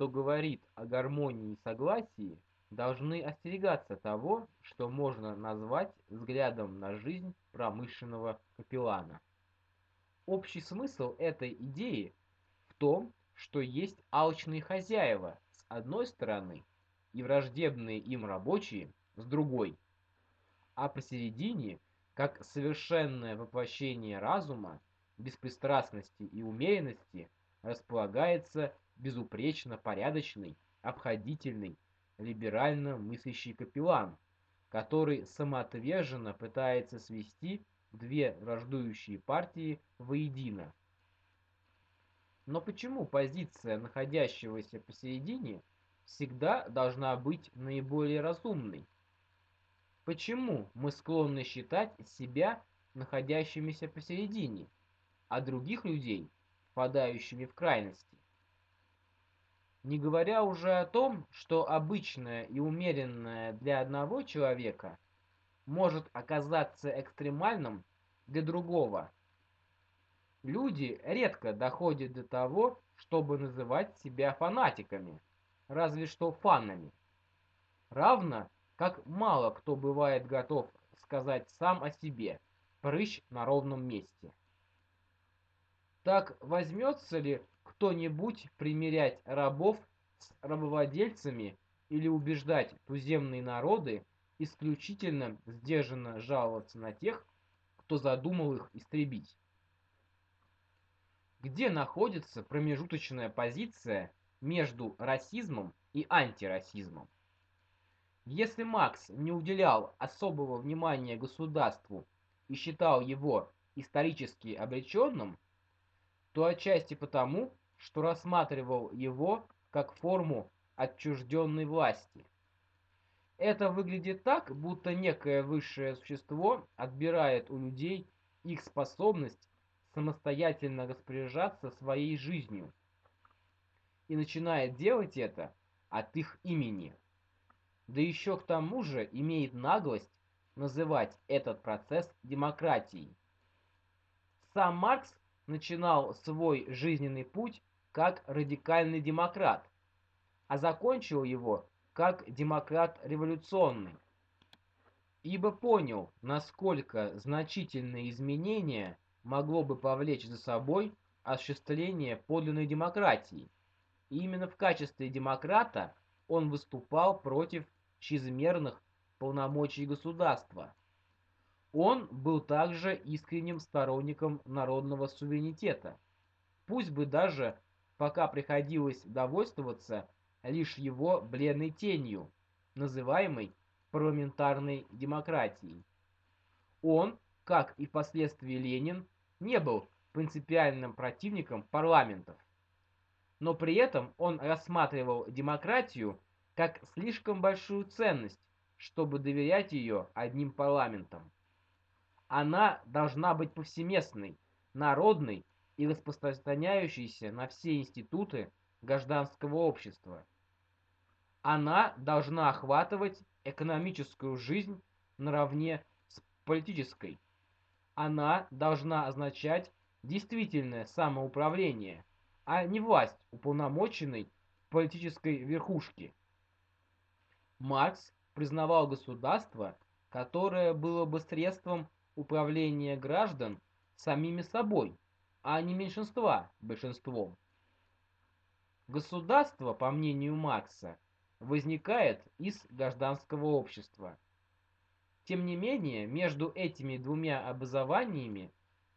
кто говорит о гармонии и согласии, должны остерегаться того, что можно назвать взглядом на жизнь промышленного капеллана. Общий смысл этой идеи в том, что есть алчные хозяева с одной стороны и враждебные им рабочие с другой, а посередине, как совершенное воплощение разума, беспристрастности и умеренности, располагается безупречно порядочный, обходительный, либерально мыслящий капеллан, который самоотверженно пытается свести две враждующие партии воедино. Но почему позиция находящегося посередине всегда должна быть наиболее разумной? Почему мы склонны считать себя находящимися посередине, а других людей впадающими в крайности? Не говоря уже о том, что обычное и умеренное для одного человека может оказаться экстремальным для другого. Люди редко доходят до того, чтобы называть себя фанатиками, разве что фанами. Равно, как мало кто бывает готов сказать сам о себе «прыщ на ровном месте». Так возьмется ли кто-нибудь примирять рабов с рабовладельцами или убеждать туземные народы исключительно сдержанно жаловаться на тех, кто задумал их истребить. Где находится промежуточная позиция между расизмом и антирасизмом? Если Макс не уделял особого внимания государству и считал его исторически обреченным, то отчасти потому, что рассматривал его как форму отчужденной власти. Это выглядит так, будто некое высшее существо отбирает у людей их способность самостоятельно распоряжаться своей жизнью и начинает делать это от их имени. Да еще к тому же имеет наглость называть этот процесс демократией. Сам Маркс начинал свой жизненный путь как радикальный демократ, а закончил его как демократ революционный, ибо понял, насколько значительные изменения могло бы повлечь за собой осуществление подлинной демократии. И именно в качестве демократа он выступал против чрезмерных полномочий государства. Он был также искренним сторонником народного суверенитета, пусть бы даже пока приходилось довольствоваться лишь его бледной тенью, называемой парламентарной демократией. Он, как и впоследствии Ленин, не был принципиальным противником парламентов. Но при этом он рассматривал демократию как слишком большую ценность, чтобы доверять ее одним парламентам. Она должна быть повсеместной, народной и распространяющейся на все институты гражданского общества. Она должна охватывать экономическую жизнь наравне с политической. Она должна означать действительное самоуправление, а не власть уполномоченной политической верхушки. Маркс признавал государство, которое было бы средством управления граждан самими собой, а не меньшинства большинством. Государство, по мнению Маркса, возникает из гражданского общества. Тем не менее, между этими двумя образованиями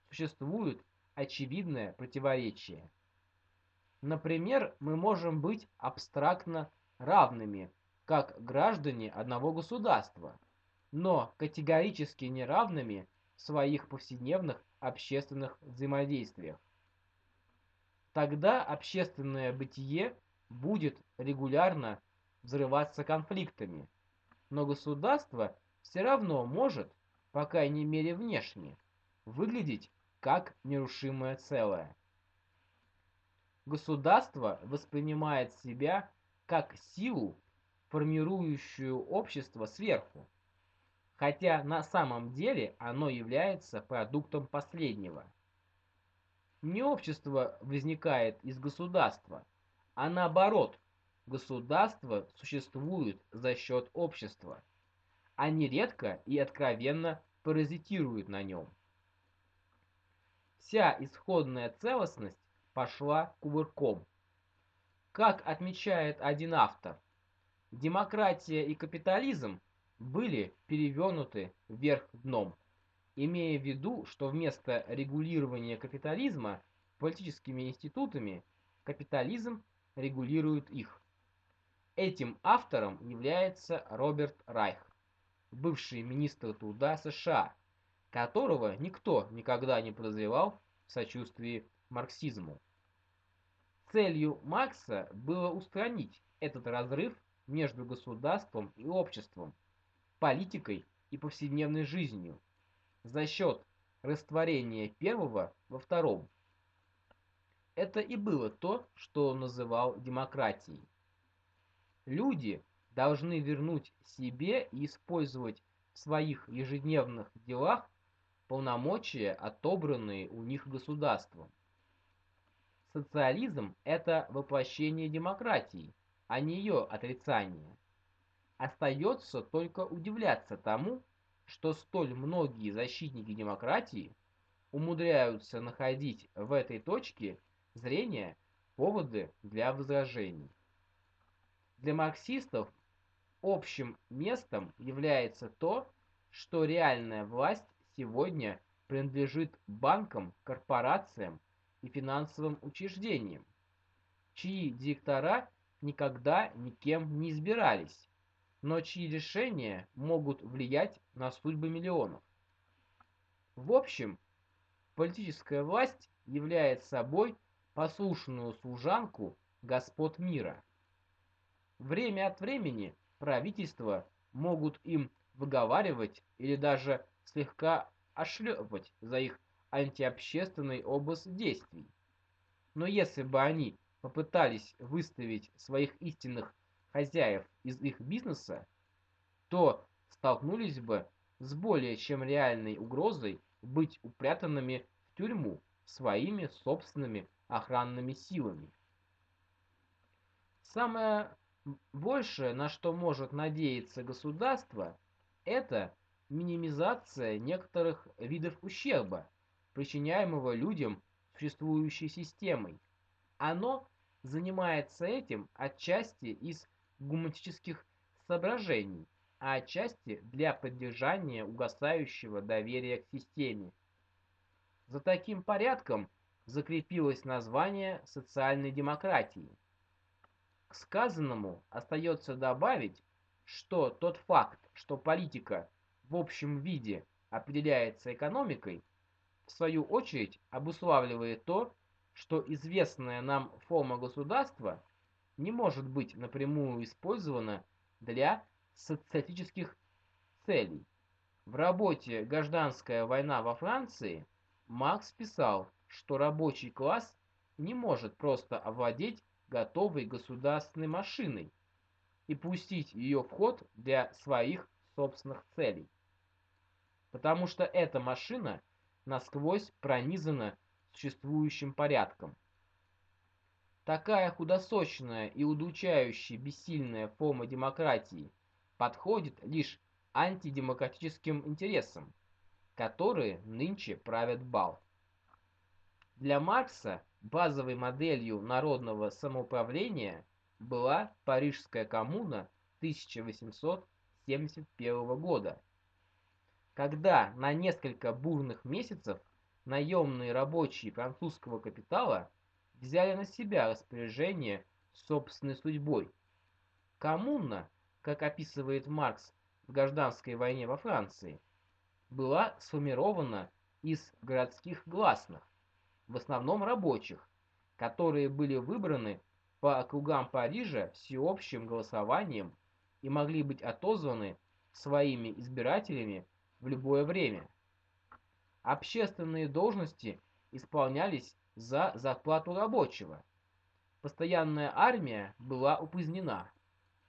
существует очевидное противоречие. Например, мы можем быть абстрактно равными, как граждане одного государства, но категорически неравными в своих повседневных общественных взаимодействиях. Тогда общественное бытие будет регулярно взрываться конфликтами, но государство все равно может, по крайней мере внешне, выглядеть как нерушимое целое. Государство воспринимает себя как силу, формирующую общество сверху, хотя на самом деле оно является продуктом последнего. Не общество возникает из государства, а наоборот, государство существует за счет общества. Они редко и откровенно паразитируют на нем. Вся исходная целостность пошла кувырком. Как отмечает один автор, демократия и капитализм были перевернуты вверх дном, имея в виду, что вместо регулирования капитализма политическими институтами капитализм регулирует их. Этим автором является Роберт Райх, бывший министр труда США, которого никто никогда не подозревал в сочувствии марксизму. Целью Маркса было устранить этот разрыв между государством и обществом, политикой и повседневной жизнью за счет растворения первого во втором. Это и было то, что он называл демократией. Люди должны вернуть себе и использовать в своих ежедневных делах полномочия, отобранные у них государством. Социализм – это воплощение демократии, а не ее отрицание. Остается только удивляться тому, что столь многие защитники демократии умудряются находить в этой точке зрения поводы для возражений. Для марксистов общим местом является то, что реальная власть сегодня принадлежит банкам, корпорациям и финансовым учреждениям, чьи директора никогда никем не избирались, но чьи решения могут влиять на судьбы миллионов. В общем, политическая власть является собой послушную служанку господ мира. Время от времени правительства могут им выговаривать или даже слегка ошлепать за их антиобщественный образ действий. Но если бы они попытались выставить своих истинных хозяев из их бизнеса, то столкнулись бы с более чем реальной угрозой быть упрятанными в тюрьму своими собственными охранными силами. Самое большее, на что может надеяться государство, это минимизация некоторых видов ущерба, причиняемого людям существующей системой. Оно занимается этим отчасти из гуманистических соображений, а отчасти для поддержания угасающего доверия к системе. За таким порядком закрепилось название социальной демократии. К сказанному остается добавить, что тот факт, что политика в общем виде определяется экономикой, в свою очередь обуславливает то, что известная нам форма государства не может быть напрямую использована для социалистических целей. В работе «Гражданская война во Франции» Маркс писал, что рабочий класс не может просто овладеть готовой государственной машиной и пустить ее в ход для своих собственных целей. Потому что эта машина насквозь пронизана существующим порядком. Такая худосочная и удучающая бессильная форма демократии подходит лишь антидемократическим интересам, которые нынче правят бал. Для Маркса базовой моделью народного самоуправления была Парижская коммуна 1871 года, когда на несколько бурных месяцев наемные рабочие французского капитала взяли на себя распоряжение собственной судьбой. Коммуна, как описывает Маркс в гражданской войне во Франции, была сформирована из городских гласных, в основном рабочих, которые были выбраны по округам Парижа всеобщим голосованием и могли быть отозваны своими избирателями в любое время. Общественные должности исполнялись за зарплату рабочего. Постоянная армия была упразднена,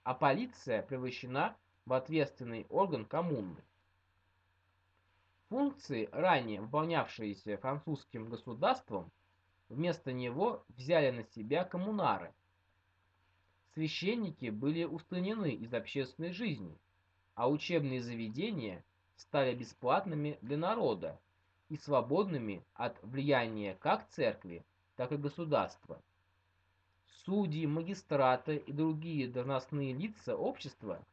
а полиция превращена в ответственный орган коммуны. Функции, ранее выполнявшиеся французским государством, вместо него взяли на себя коммунары. священники были устранены из общественной жизни, а учебные заведения стали бесплатными для народа и свободными от влияния как церкви, так и государства. Судьи, магистраты и другие должностные лица общества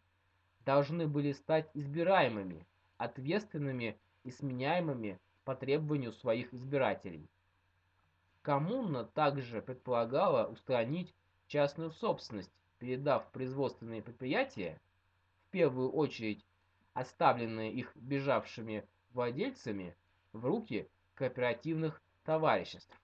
должны были стать избираемыми, ответственными и сменяемыми по требованию своих избирателей. Коммуна также предполагала устранить частную собственность, передав производственные предприятия, в первую очередь оставленные их бежавшими владельцами, в руки кооперативных товариществ.